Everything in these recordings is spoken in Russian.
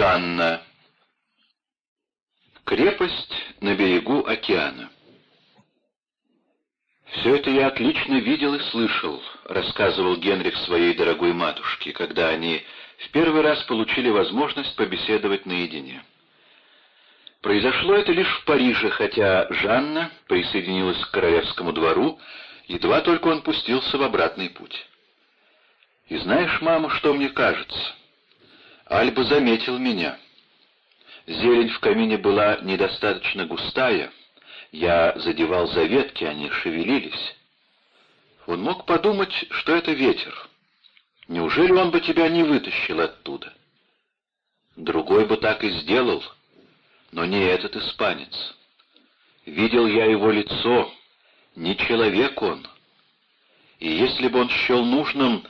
Жанна. Крепость на берегу океана. «Все это я отлично видел и слышал», — рассказывал Генрих своей дорогой матушке, когда они в первый раз получили возможность побеседовать наедине. Произошло это лишь в Париже, хотя Жанна присоединилась к королевскому двору, едва только он пустился в обратный путь. «И знаешь, мама, что мне кажется?» Альба заметил меня. Зелень в камине была недостаточно густая. Я задевал за ветки, они шевелились. Он мог подумать, что это ветер. Неужели он бы тебя не вытащил оттуда? Другой бы так и сделал, но не этот испанец. Видел я его лицо, не человек он. И если бы он счел нужным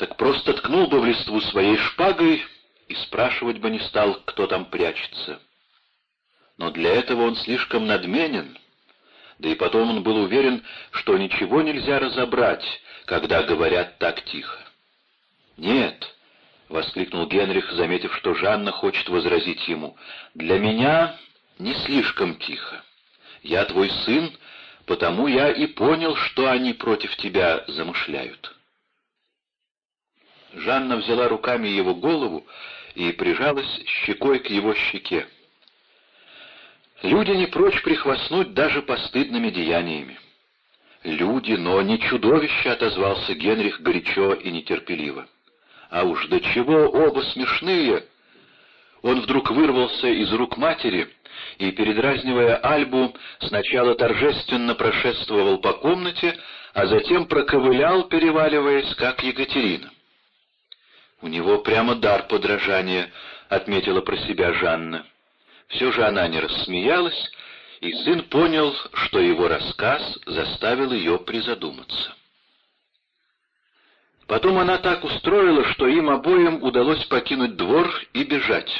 так просто ткнул бы в листву своей шпагой и спрашивать бы не стал, кто там прячется. Но для этого он слишком надменен, да и потом он был уверен, что ничего нельзя разобрать, когда говорят так тихо. «Нет», — воскликнул Генрих, заметив, что Жанна хочет возразить ему, — «для меня не слишком тихо. Я твой сын, потому я и понял, что они против тебя замышляют». Жанна взяла руками его голову и прижалась щекой к его щеке. Люди не прочь прихвастнуть даже постыдными деяниями. «Люди, но не чудовище», — отозвался Генрих горячо и нетерпеливо. «А уж до чего оба смешные!» Он вдруг вырвался из рук матери и, передразнивая Альбу, сначала торжественно прошествовал по комнате, а затем проковылял, переваливаясь, как Екатерина. «У него прямо дар подражания», — отметила про себя Жанна. Все же она не рассмеялась, и сын понял, что его рассказ заставил ее призадуматься. Потом она так устроила, что им обоим удалось покинуть двор и бежать.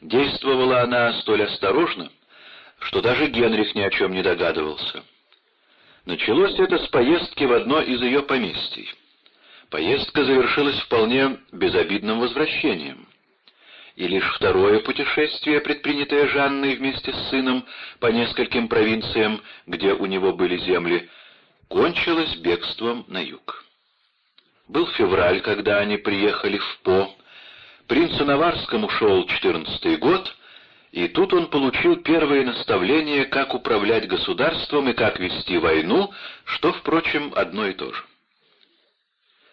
Действовала она столь осторожно, что даже Генрих ни о чем не догадывался. Началось это с поездки в одно из ее поместий. Поездка завершилась вполне безобидным возвращением. И лишь второе путешествие, предпринятое Жанной вместе с сыном по нескольким провинциям, где у него были земли, кончилось бегством на юг. Был февраль, когда они приехали в По. Принцу Наварскому шел четырнадцатый год, и тут он получил первые наставления, как управлять государством и как вести войну, что, впрочем, одно и то же.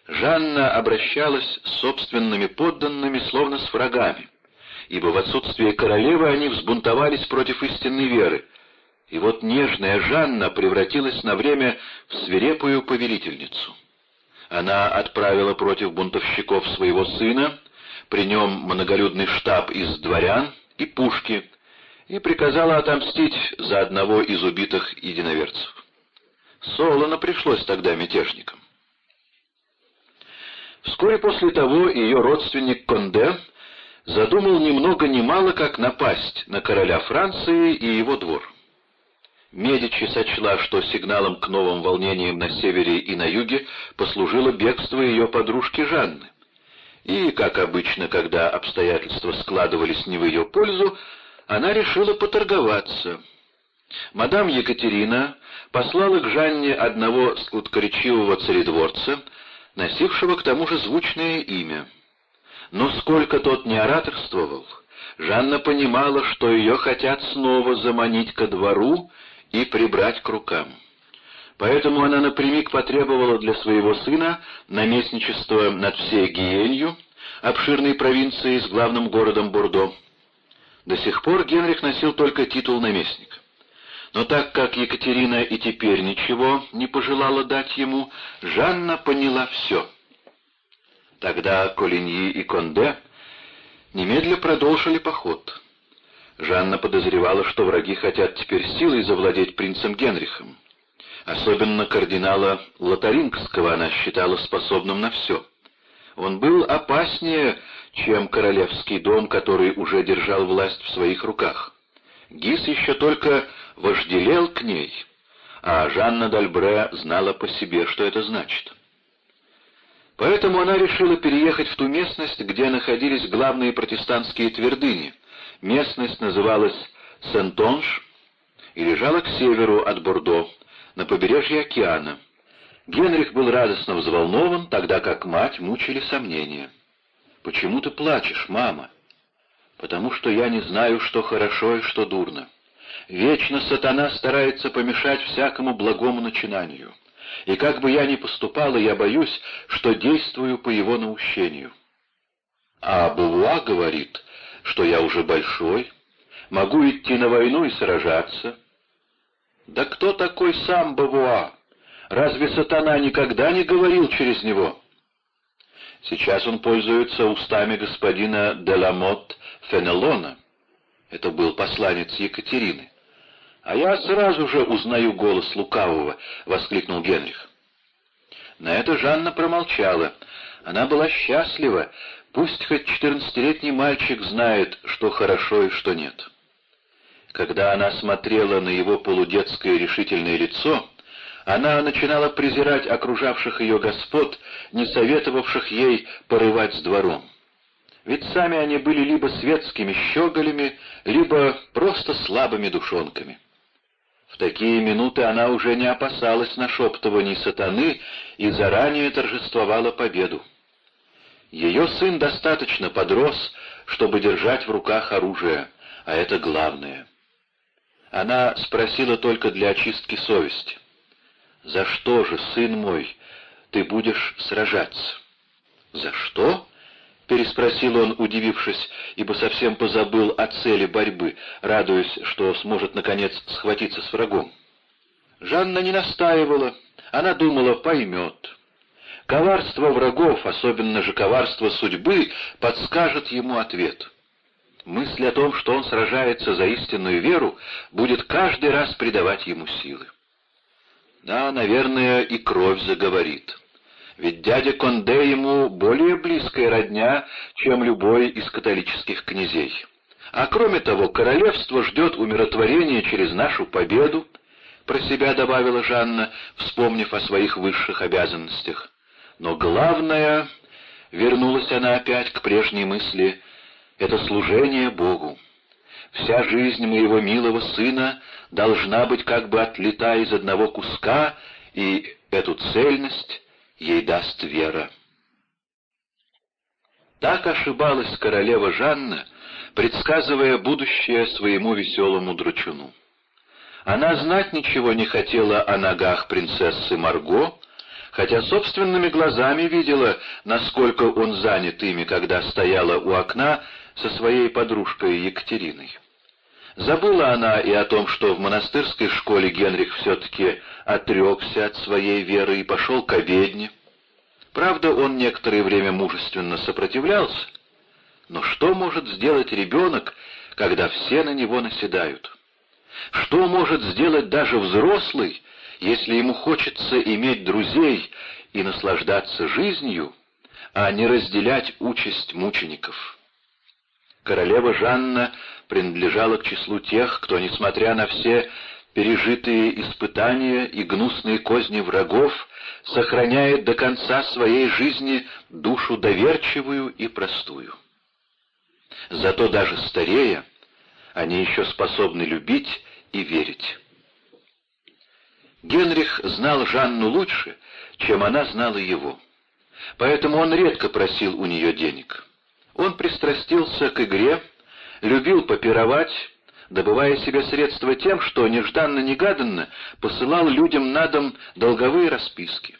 Жанна обращалась с собственными подданными словно с врагами, ибо в отсутствие королевы они взбунтовались против истинной веры, и вот нежная Жанна превратилась на время в свирепую повелительницу. Она отправила против бунтовщиков своего сына, при нем многолюдный штаб из дворян и пушки, и приказала отомстить за одного из убитых единоверцев. Солоно пришлось тогда мятежникам. Вскоре после того ее родственник Конде задумал ни много ни мало, как напасть на короля Франции и его двор. Медичи сочла, что сигналом к новым волнениям на севере и на юге послужило бегство ее подружки Жанны. И, как обычно, когда обстоятельства складывались не в ее пользу, она решила поторговаться. Мадам Екатерина послала к Жанне одного сладкоречивого царедворца, носившего к тому же звучное имя. Но сколько тот не ораторствовал, Жанна понимала, что ее хотят снова заманить ко двору и прибрать к рукам. Поэтому она напрямик потребовала для своего сына наместничество над всей Гиенью, обширной провинцией с главным городом Бордо. До сих пор Генрих носил только титул наместника. Но так как Екатерина и теперь ничего не пожелала дать ему, Жанна поняла все. Тогда Колиньи и Конде немедля продолжили поход. Жанна подозревала, что враги хотят теперь силой завладеть принцем Генрихом. Особенно кардинала Лотарингского она считала способным на все. Он был опаснее, чем королевский дом, который уже держал власть в своих руках. Гис еще только вожделел к ней, а Жанна Дальбре знала по себе, что это значит. Поэтому она решила переехать в ту местность, где находились главные протестантские твердыни. Местность называлась Сентонж и лежала к северу от Бордо, на побережье океана. Генрих был радостно взволнован, тогда как мать мучили сомнения. «Почему ты плачешь, мама?» «Потому что я не знаю, что хорошо и что дурно. Вечно сатана старается помешать всякому благому начинанию. И как бы я ни поступала, я боюсь, что действую по его наущению. А Бувуа говорит, что я уже большой, могу идти на войну и сражаться. Да кто такой сам Бавуа? Разве сатана никогда не говорил через него? Сейчас он пользуется устами господина Деламот Фенелона. Это был посланец Екатерины. «А я сразу же узнаю голос лукавого!» — воскликнул Генрих. На это Жанна промолчала. Она была счастлива. Пусть хоть четырнадцатилетний мальчик знает, что хорошо и что нет. Когда она смотрела на его полудетское решительное лицо, она начинала презирать окружавших ее господ, не советовавших ей порывать с двором. Ведь сами они были либо светскими щеголями, либо просто слабыми душонками. В такие минуты она уже не опасалась нашептываний сатаны и заранее торжествовала победу. Ее сын достаточно подрос, чтобы держать в руках оружие, а это главное. Она спросила только для очистки совести. «За что же, сын мой, ты будешь сражаться?» «За что?» — переспросил он, удивившись, ибо совсем позабыл о цели борьбы, радуясь, что сможет, наконец, схватиться с врагом. Жанна не настаивала, она думала, поймет. Коварство врагов, особенно же коварство судьбы, подскажет ему ответ. Мысль о том, что он сражается за истинную веру, будет каждый раз придавать ему силы. Да, наверное, и кровь заговорит ведь дядя Конде ему более близкая родня, чем любой из католических князей. А кроме того, королевство ждет умиротворения через нашу победу, про себя добавила Жанна, вспомнив о своих высших обязанностях. Но главное, вернулась она опять к прежней мысли, это служение Богу. Вся жизнь моего милого сына должна быть как бы отлита из одного куска, и эту цельность ей даст вера. Так ошибалась королева Жанна, предсказывая будущее своему веселому дручуну. Она знать ничего не хотела о ногах принцессы Марго, хотя собственными глазами видела, насколько он занят ими, когда стояла у окна со своей подружкой Екатериной. Забыла она и о том, что в монастырской школе Генрих все-таки отрекся от своей веры и пошел к обедне. Правда, он некоторое время мужественно сопротивлялся, но что может сделать ребенок, когда все на него наседают? Что может сделать даже взрослый, если ему хочется иметь друзей и наслаждаться жизнью, а не разделять участь мучеников? Королева Жанна принадлежала к числу тех, кто, несмотря на все пережитые испытания и гнусные козни врагов, сохраняет до конца своей жизни душу доверчивую и простую. Зато даже старея, они еще способны любить и верить. Генрих знал Жанну лучше, чем она знала его. Поэтому он редко просил у нее денег. Он пристрастился к игре, любил попировать, добывая себе средства тем, что нежданно-негаданно посылал людям на дом долговые расписки.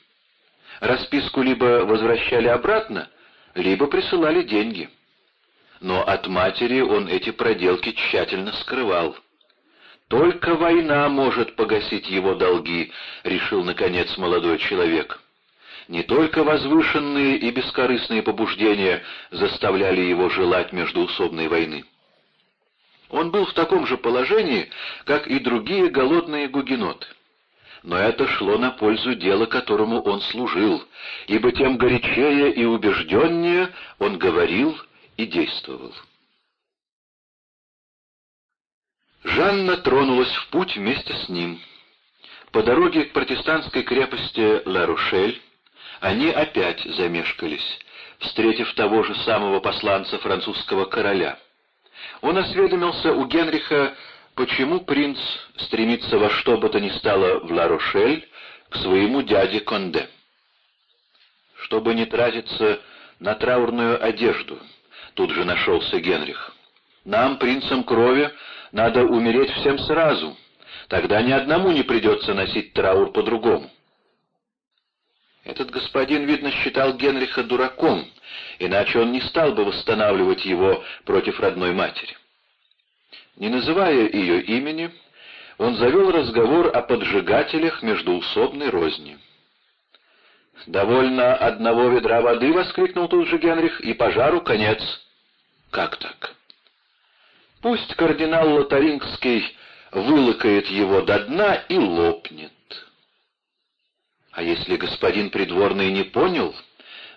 Расписку либо возвращали обратно, либо присылали деньги. Но от матери он эти проделки тщательно скрывал. «Только война может погасить его долги», — решил, наконец, молодой человек. Не только возвышенные и бескорыстные побуждения заставляли его желать междуусобной войны. Он был в таком же положении, как и другие голодные гугеноты. Но это шло на пользу дела, которому он служил, ибо тем горячее и убежденнее он говорил и действовал. Жанна тронулась в путь вместе с ним. По дороге к протестантской крепости Ла-Рушель они опять замешкались, встретив того же самого посланца французского короля. Он осведомился у Генриха, почему принц стремится во что бы то ни стало в Ла-Рошель к своему дяде Конде. Чтобы не тратиться на траурную одежду, тут же нашелся Генрих. Нам, принцам крови, надо умереть всем сразу, тогда ни одному не придется носить траур по-другому. Этот господин, видно, считал Генриха дураком, иначе он не стал бы восстанавливать его против родной матери. Не называя ее имени, он завел разговор о поджигателях междуусобной розни. «Довольно одного ведра воды!» — воскликнул тут же Генрих, — «и пожару конец». «Как так?» «Пусть кардинал Лотарингский вылыкает его до дна и лопнет». А если господин придворный не понял,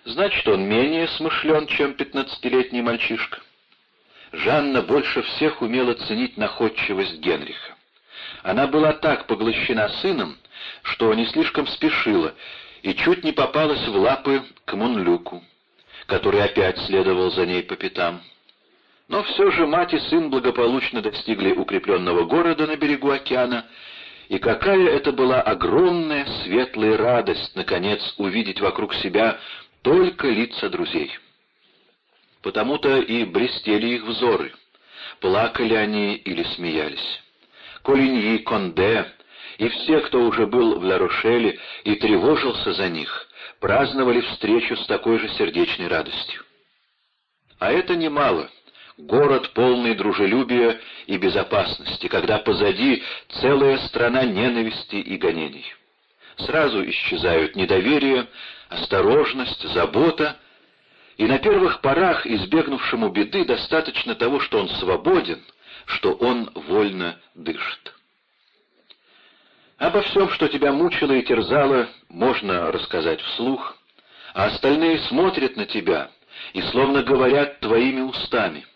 значит, он менее смышлен, чем пятнадцатилетний мальчишка. Жанна больше всех умела ценить находчивость Генриха. Она была так поглощена сыном, что не слишком спешила и чуть не попалась в лапы к Мунлюку, который опять следовал за ней по пятам. Но все же мать и сын благополучно достигли укрепленного города на берегу океана и какая это была огромная светлая радость, наконец, увидеть вокруг себя только лица друзей. Потому-то и блестели их взоры. Плакали они или смеялись. Колиньи, Конде и все, кто уже был в Ларошеле и тревожился за них, праздновали встречу с такой же сердечной радостью. А это немало — город полный дружелюбия и безопасности, когда позади целая страна ненависти и гонений. Сразу исчезают недоверие, осторожность, забота, и на первых порах избегнувшему беды достаточно того, что он свободен, что он вольно дышит. Обо всем, что тебя мучило и терзало, можно рассказать вслух, а остальные смотрят на тебя и словно говорят твоими устами —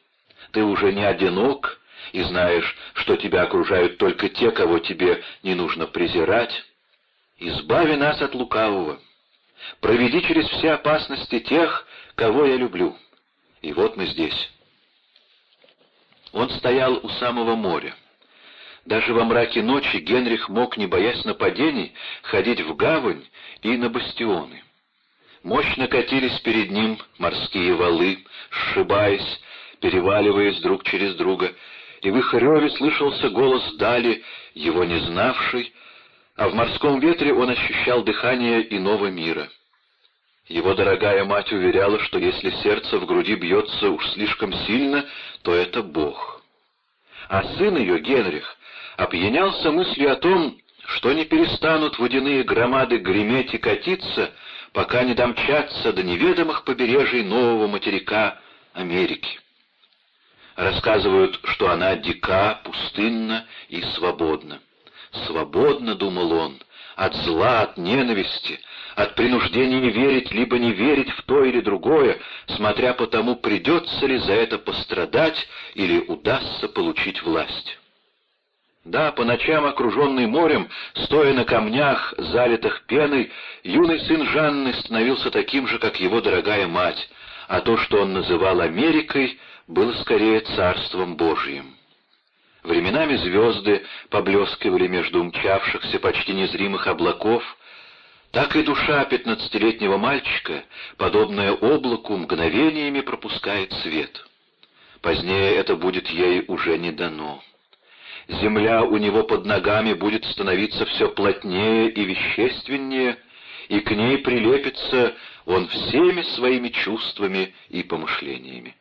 ты уже не одинок и знаешь, что тебя окружают только те, кого тебе не нужно презирать. Избави нас от лукавого. Проведи через все опасности тех, кого я люблю. И вот мы здесь. Он стоял у самого моря. Даже во мраке ночи Генрих мог, не боясь нападений, ходить в гавань и на бастионы. Мощно катились перед ним морские валы, сшибаясь, переваливаясь друг через друга, и в их реве слышался голос Дали, его не знавший, а в морском ветре он ощущал дыхание иного мира. Его дорогая мать уверяла, что если сердце в груди бьется уж слишком сильно, то это Бог. А сын ее, Генрих, опьянялся мыслью о том, что не перестанут водяные громады греметь и катиться, пока не домчатся до неведомых побережий нового материка Америки. Рассказывают, что она дика, пустынна и свободна. «Свободно», — думал он, — «от зла, от ненависти, от принуждения верить либо не верить в то или другое, смотря по тому, придется ли за это пострадать или удастся получить власть». Да, по ночам, окруженный морем, стоя на камнях, залитых пеной, юный сын Жанны становился таким же, как его дорогая мать, а то, что он называл Америкой, было скорее царством Божьим. Временами звезды поблескивали между умчавшихся почти незримых облаков, так и душа пятнадцатилетнего мальчика, подобная облаку, мгновениями пропускает свет. Позднее это будет ей уже не дано. Земля у него под ногами будет становиться все плотнее и вещественнее, и к ней прилепится он всеми своими чувствами и помышлениями.